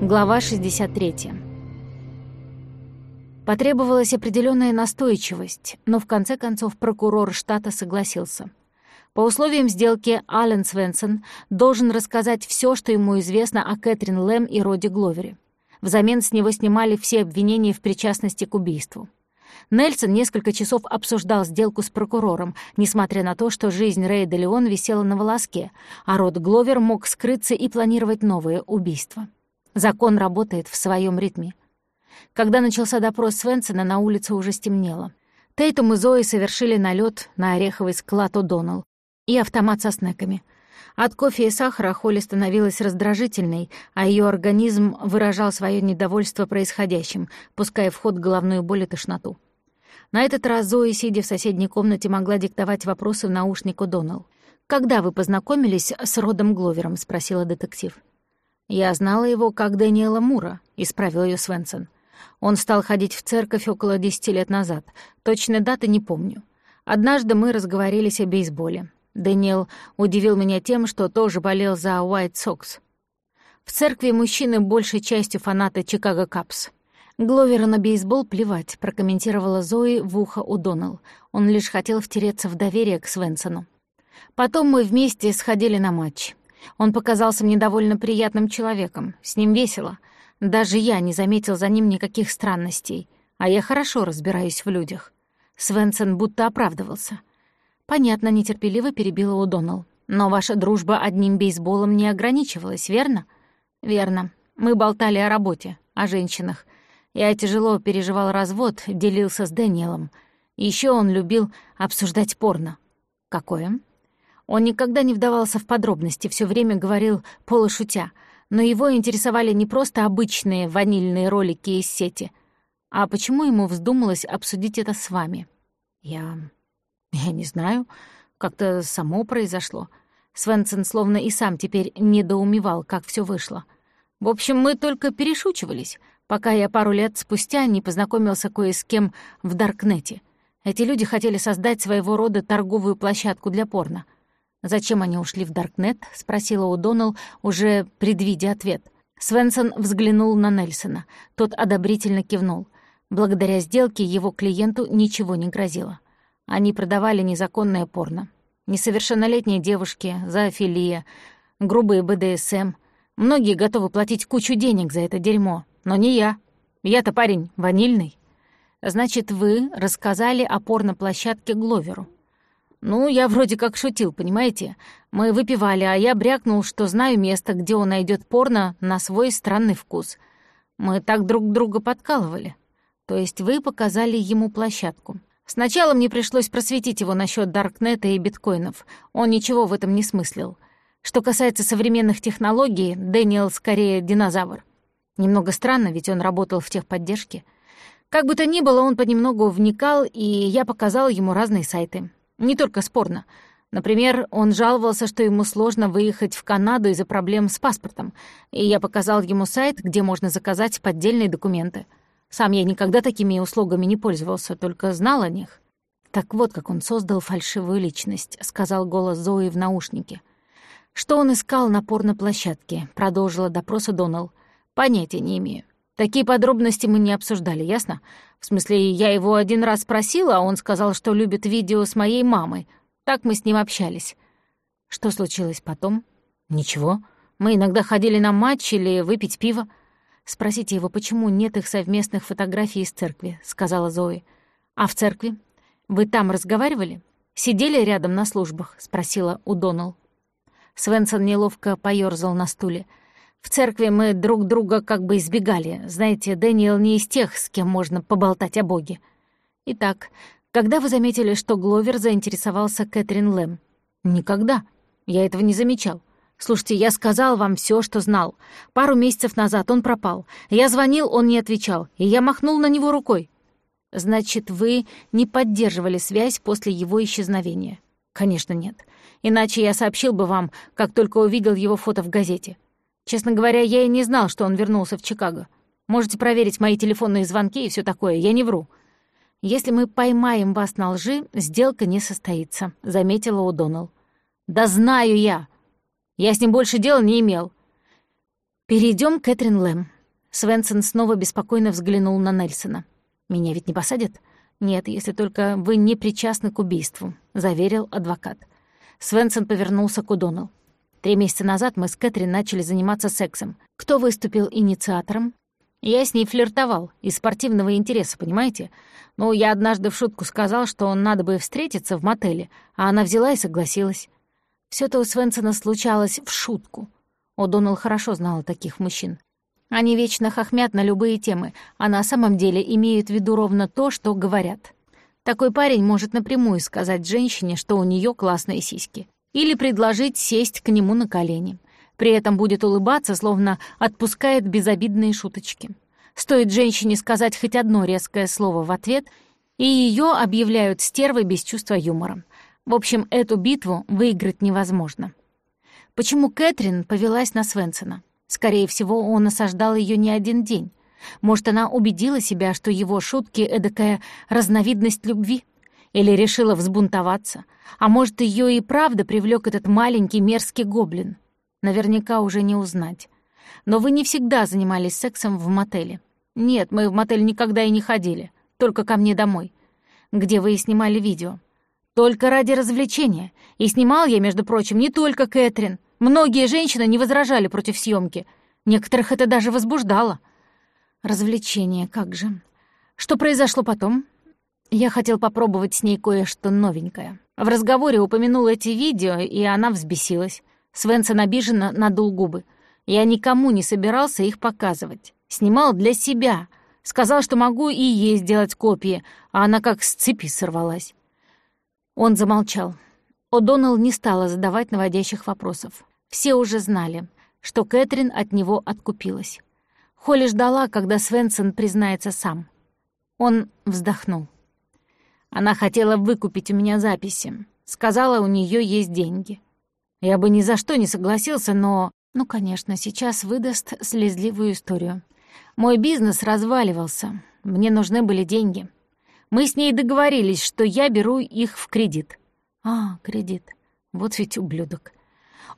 Глава 63. Потребовалась определенная настойчивость, но в конце концов прокурор штата согласился. По условиям сделки Ален Свенсон должен рассказать все, что ему известно о Кэтрин Лэм и Роди Гловере. Взамен с него снимали все обвинения в причастности к убийству. Нельсон несколько часов обсуждал сделку с прокурором, несмотря на то, что жизнь Рэя де Леон висела на волоске, а Род Гловер мог скрыться и планировать новое убийство. Закон работает в своем ритме. Когда начался допрос Свенсона, на улице уже стемнело. Тейтум и Зои совершили налет на ореховый склад О'Доннелл и автомат со снеками. От кофе и сахара Холли становилась раздражительной, а ее организм выражал свое недовольство происходящим, пуская в ход головную боль и тошноту. На этот раз Зои, сидя в соседней комнате, могла диктовать вопросы в наушник О'Доннелл. «Когда вы познакомились с Родом Гловером?» — спросила детектив. «Я знала его как Дэниела Мура», — исправил ее Свенсон. Он стал ходить в церковь около десяти лет назад. Точной даты не помню. Однажды мы разговорились о бейсболе. Дэниел удивил меня тем, что тоже болел за Уайт Сокс. В церкви мужчины большей частью фанаты Чикаго Капс. Гловера на бейсбол плевать, прокомментировала Зои в ухо у Доналл. Он лишь хотел втереться в доверие к Свенсону. Потом мы вместе сходили на матч. Он показался мне довольно приятным человеком, с ним весело. Даже я не заметил за ним никаких странностей, а я хорошо разбираюсь в людях. Свенсон будто оправдывался. Понятно, нетерпеливо перебила Удонал. Но ваша дружба одним бейсболом не ограничивалась, верно? Верно. Мы болтали о работе, о женщинах. Я тяжело переживал развод, делился с Дэниелом. Еще он любил обсуждать порно. Какое? Он никогда не вдавался в подробности, все время говорил полушутя — но его интересовали не просто обычные ванильные ролики из сети. А почему ему вздумалось обсудить это с вами? Я... я не знаю. Как-то само произошло. Свенсон словно и сам теперь недоумевал, как все вышло. В общем, мы только перешучивались, пока я пару лет спустя не познакомился кое с кем в Даркнете. Эти люди хотели создать своего рода торговую площадку для порно — «Зачем они ушли в Даркнет?» — спросила Удонал, уже предвидя ответ. Свенсон взглянул на Нельсона. Тот одобрительно кивнул. Благодаря сделке его клиенту ничего не грозило. Они продавали незаконное порно. Несовершеннолетние девушки, зоофилия, грубые БДСМ. Многие готовы платить кучу денег за это дерьмо, но не я. Я-то парень ванильный. Значит, вы рассказали о порно-площадке Гловеру. «Ну, я вроде как шутил, понимаете? Мы выпивали, а я брякнул, что знаю место, где он найдет порно на свой странный вкус. Мы так друг друга подкалывали. То есть вы показали ему площадку. Сначала мне пришлось просветить его насчет Даркнета и биткоинов. Он ничего в этом не смыслил. Что касается современных технологий, Дэниел скорее динозавр. Немного странно, ведь он работал в техподдержке. Как бы то ни было, он понемногу вникал, и я показал ему разные сайты. Не только спорно. Например, он жаловался, что ему сложно выехать в Канаду из-за проблем с паспортом, и я показал ему сайт, где можно заказать поддельные документы. Сам я никогда такими услугами не пользовался, только знал о них. «Так вот, как он создал фальшивую личность», — сказал голос Зои в наушнике. «Что он искал на порно-площадке?» — продолжила допрос Доналл. «Понятия не имею. Такие подробности мы не обсуждали, ясно? В смысле, я его один раз спросила, а он сказал, что любит видео с моей мамой. Так мы с ним общались. Что случилось потом? Ничего. Мы иногда ходили на матч или выпить пиво. Спросите его, почему нет их совместных фотографий из церкви, сказала Зои. А в церкви? Вы там разговаривали? Сидели рядом на службах? спросила у Удонал. Свенсон неловко поёрзал на стуле. В церкви мы друг друга как бы избегали. Знаете, Дэниел не из тех, с кем можно поболтать о Боге. Итак, когда вы заметили, что Гловер заинтересовался Кэтрин Лэм? Никогда. Я этого не замечал. Слушайте, я сказал вам все, что знал. Пару месяцев назад он пропал. Я звонил, он не отвечал, и я махнул на него рукой. Значит, вы не поддерживали связь после его исчезновения? Конечно, нет. Иначе я сообщил бы вам, как только увидел его фото в газете. Честно говоря, я и не знал, что он вернулся в Чикаго. Можете проверить мои телефонные звонки и все такое, я не вру. Если мы поймаем вас на лжи, сделка не состоится», — заметила Удонал. «Да знаю я! Я с ним больше дела не имел. Перейдем к Кэтрин Лэм. Свенсон снова беспокойно взглянул на Нельсона. «Меня ведь не посадят?» «Нет, если только вы не причастны к убийству», — заверил адвокат. Свенсон повернулся к Удону. «Три месяца назад мы с Кэтрин начали заниматься сексом. Кто выступил инициатором?» «Я с ней флиртовал, из спортивного интереса, понимаете? Ну, я однажды в шутку сказал, что надо бы встретиться в мотеле, а она взяла и согласилась. Все это у Свенсона случалось в шутку. О'Доннелл хорошо знала таких мужчин. Они вечно хохмят на любые темы, а на самом деле имеют в виду ровно то, что говорят. Такой парень может напрямую сказать женщине, что у нее классные сиськи. Или предложить сесть к нему на колени. При этом будет улыбаться, словно отпускает безобидные шуточки. Стоит женщине сказать хоть одно резкое слово в ответ, и ее объявляют стервой без чувства юмора. В общем, эту битву выиграть невозможно. Почему Кэтрин повелась на Свенсона? Скорее всего, он осаждал ее не один день. Может, она убедила себя, что его шутки — эдакая разновидность любви? Или решила взбунтоваться? А может, ее и правда привлек этот маленький мерзкий гоблин? Наверняка уже не узнать. Но вы не всегда занимались сексом в мотеле. Нет, мы в мотель никогда и не ходили. Только ко мне домой. Где вы и снимали видео. Только ради развлечения. И снимал я, между прочим, не только Кэтрин. Многие женщины не возражали против съемки. Некоторых это даже возбуждало. Развлечение, как же. Что произошло потом? Я хотел попробовать с ней кое-что новенькое. В разговоре упомянул эти видео, и она взбесилась. Свенсон обиженно надул губы. Я никому не собирался их показывать. Снимал для себя. Сказал, что могу и ей сделать копии, а она как с цепи сорвалась. Он замолчал. О'Доннелл не стала задавать наводящих вопросов. Все уже знали, что Кэтрин от него откупилась. Холли ждала, когда Свенсон признается сам. Он вздохнул. Она хотела выкупить у меня записи. Сказала, у нее есть деньги. Я бы ни за что не согласился, но... Ну, конечно, сейчас выдаст слезливую историю. Мой бизнес разваливался. Мне нужны были деньги. Мы с ней договорились, что я беру их в кредит. А, кредит. Вот ведь ублюдок.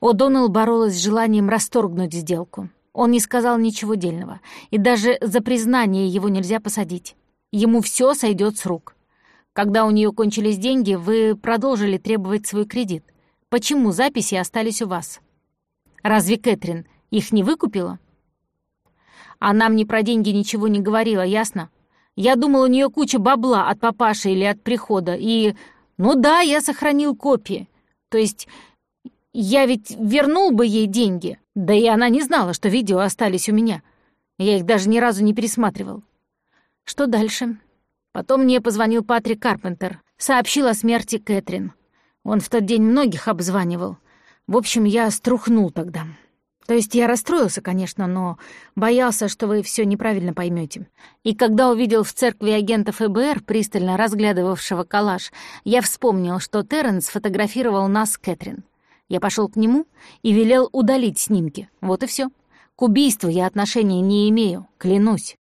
О'Доннелл боролась с желанием расторгнуть сделку. Он не сказал ничего дельного, и даже за признание его нельзя посадить. Ему все сойдет с рук. Когда у нее кончились деньги, вы продолжили требовать свой кредит. Почему записи остались у вас? Разве Кэтрин их не выкупила? Она мне про деньги ничего не говорила, ясно? Я думал, у нее куча бабла от папаши или от прихода, и... Ну да, я сохранил копии. То есть я ведь вернул бы ей деньги. Да и она не знала, что видео остались у меня. Я их даже ни разу не пересматривал. Что дальше? Потом мне позвонил Патрик Карпентер. Сообщил о смерти Кэтрин. Он в тот день многих обзванивал. В общем, я струхнул тогда. То есть я расстроился, конечно, но боялся, что вы все неправильно поймете. И когда увидел в церкви агента ФБР, пристально разглядывавшего коллаж, я вспомнил, что Терренс фотографировал нас Кэтрин. Я пошел к нему и велел удалить снимки. Вот и все. К убийству я отношения не имею, клянусь.